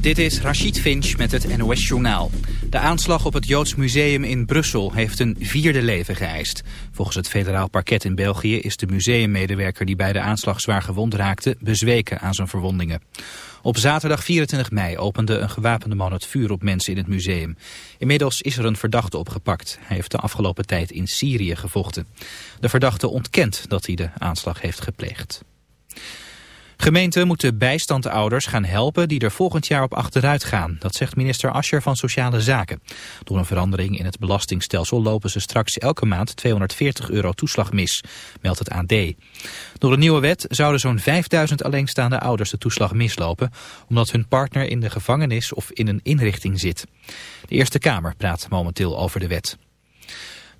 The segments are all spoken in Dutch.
Dit is Rachid Finch met het NOS Journaal. De aanslag op het Joods Museum in Brussel heeft een vierde leven geëist. Volgens het federaal parket in België is de museummedewerker die bij de aanslag zwaar gewond raakte bezweken aan zijn verwondingen. Op zaterdag 24 mei opende een gewapende man het vuur op mensen in het museum. Inmiddels is er een verdachte opgepakt. Hij heeft de afgelopen tijd in Syrië gevochten. De verdachte ontkent dat hij de aanslag heeft gepleegd. Gemeenten moeten bijstandouders gaan helpen die er volgend jaar op achteruit gaan. Dat zegt minister Ascher van Sociale Zaken. Door een verandering in het belastingstelsel lopen ze straks elke maand 240 euro toeslag mis, meldt het AD. Door een nieuwe wet zouden zo'n 5000 alleenstaande ouders de toeslag mislopen, omdat hun partner in de gevangenis of in een inrichting zit. De Eerste Kamer praat momenteel over de wet.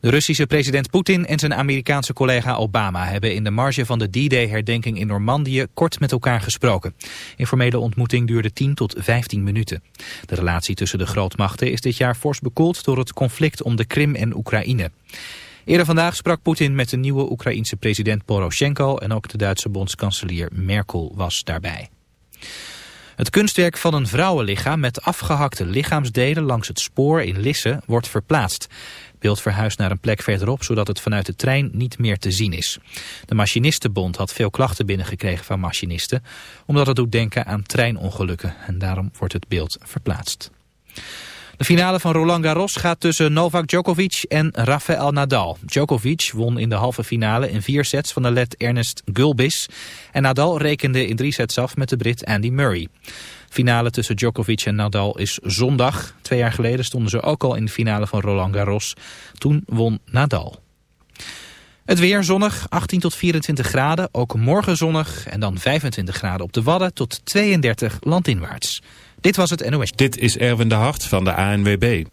De Russische president Poetin en zijn Amerikaanse collega Obama hebben in de marge van de D-Day-herdenking in Normandië kort met elkaar gesproken. Informele ontmoeting duurde 10 tot 15 minuten. De relatie tussen de grootmachten is dit jaar fors bekoeld door het conflict om de Krim en Oekraïne. Eerder vandaag sprak Poetin met de nieuwe Oekraïense president Poroshenko en ook de Duitse bondskanselier Merkel was daarbij. Het kunstwerk van een vrouwenlichaam met afgehakte lichaamsdelen langs het spoor in Lisse wordt verplaatst beeld verhuist naar een plek verderop, zodat het vanuit de trein niet meer te zien is. De Machinistenbond had veel klachten binnengekregen van machinisten, omdat het doet denken aan treinongelukken. En daarom wordt het beeld verplaatst. De finale van Roland Garros gaat tussen Novak Djokovic en Rafael Nadal. Djokovic won in de halve finale in vier sets van de Let Ernest Gulbis. En Nadal rekende in drie sets af met de Brit Andy Murray. Finale tussen Djokovic en Nadal is zondag. Twee jaar geleden stonden ze ook al in de finale van Roland Garros. Toen won Nadal. Het weer zonnig, 18 tot 24 graden. Ook morgen zonnig en dan 25 graden op de Wadden tot 32 landinwaarts. Dit was het NOS. Dit is Erwin de Hart van de ANWB.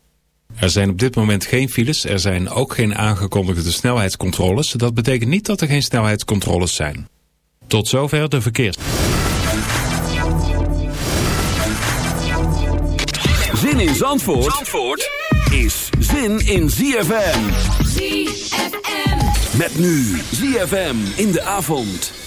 Er zijn op dit moment geen files. Er zijn ook geen aangekondigde snelheidscontroles. Dat betekent niet dat er geen snelheidscontroles zijn. Tot zover de verkeers. Zin in Zandvoort, Zandvoort is zin in ZFM. ZFM. Met nu ZFM in de avond.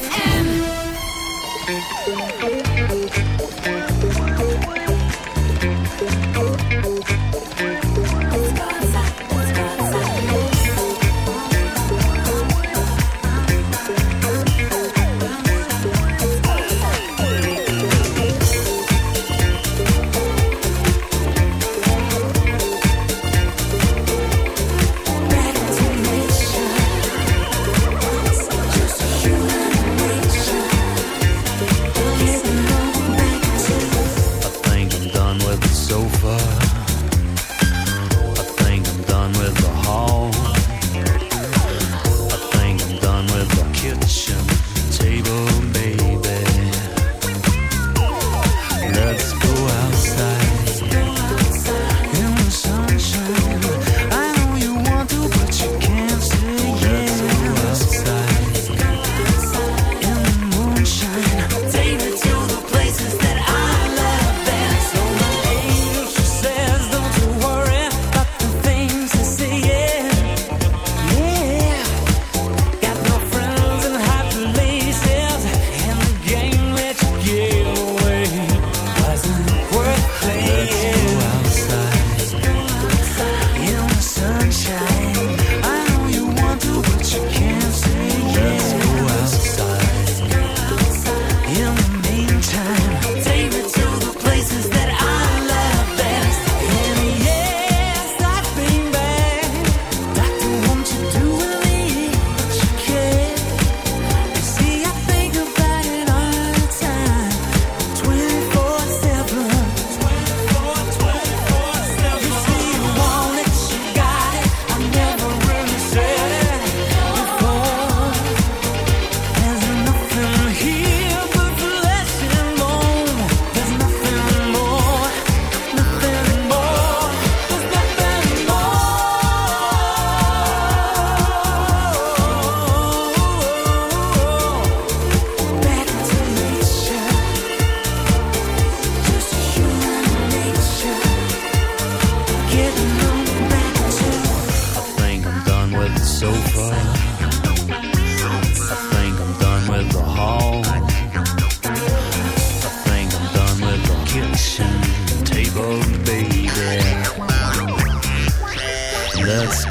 Let's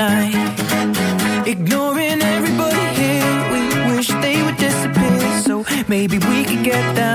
Ignoring everybody here, we wish they would disappear. So maybe we could get that.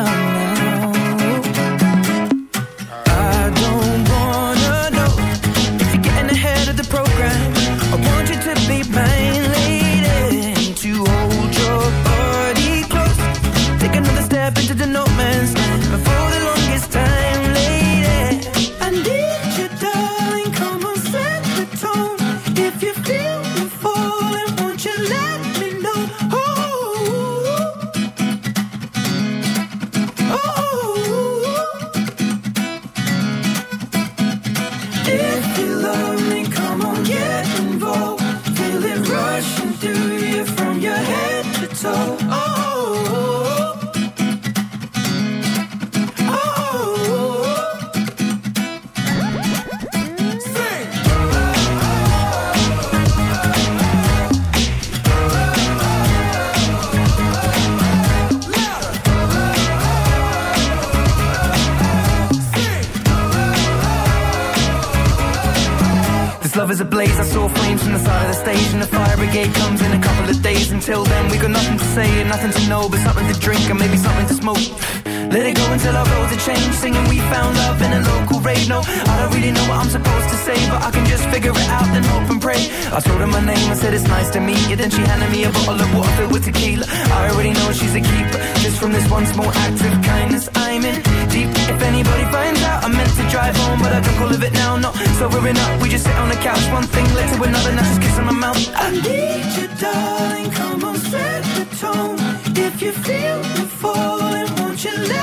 you love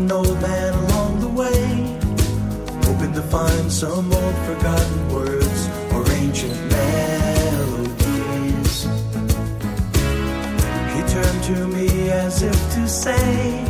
an old man along the way, hoping to find some old forgotten words or ancient melodies. He turned to me as if to say,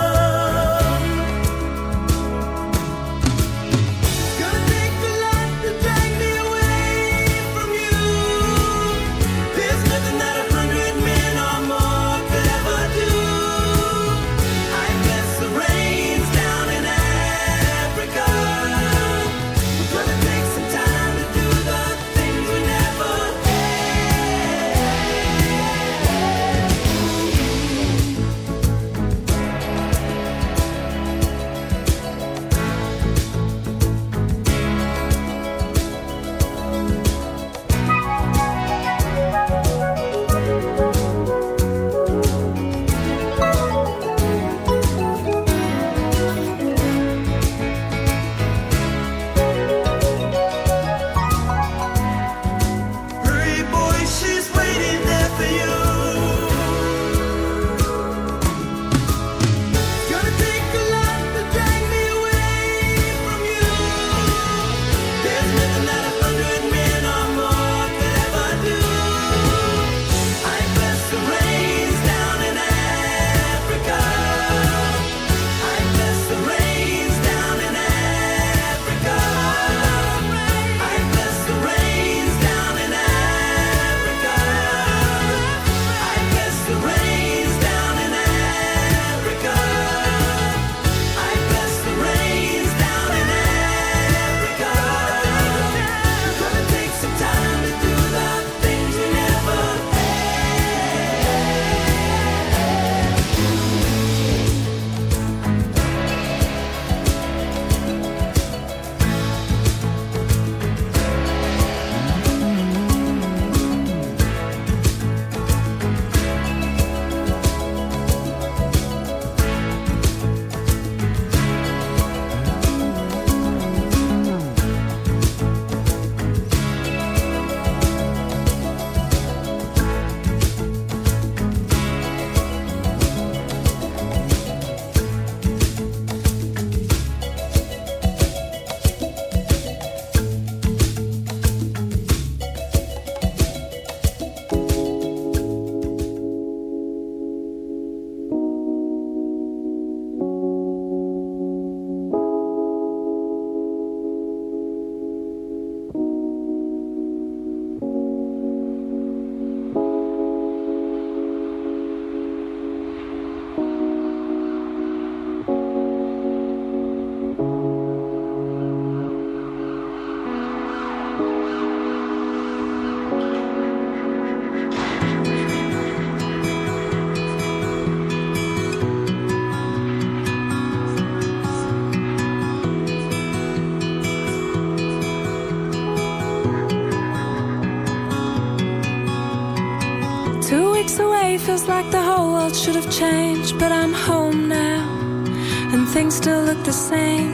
still look the same.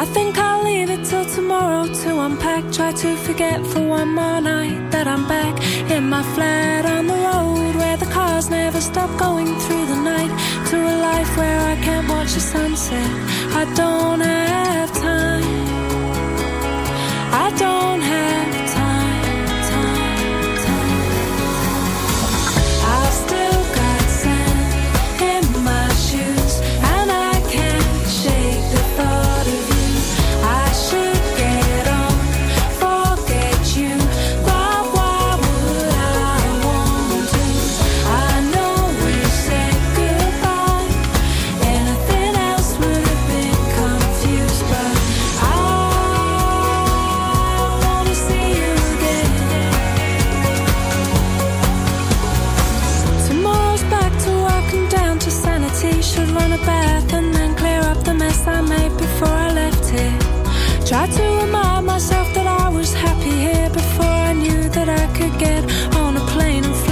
I think I'll leave it till tomorrow to unpack. Try to forget for one more night that I'm back in my flat on the road where the cars never stop going through the night. To a life where I can't watch the sunset. I don't have time Should run a bath and then clear up the mess I made before I left here. Try to remind myself that I was happy here before I knew that I could get on a plane and fly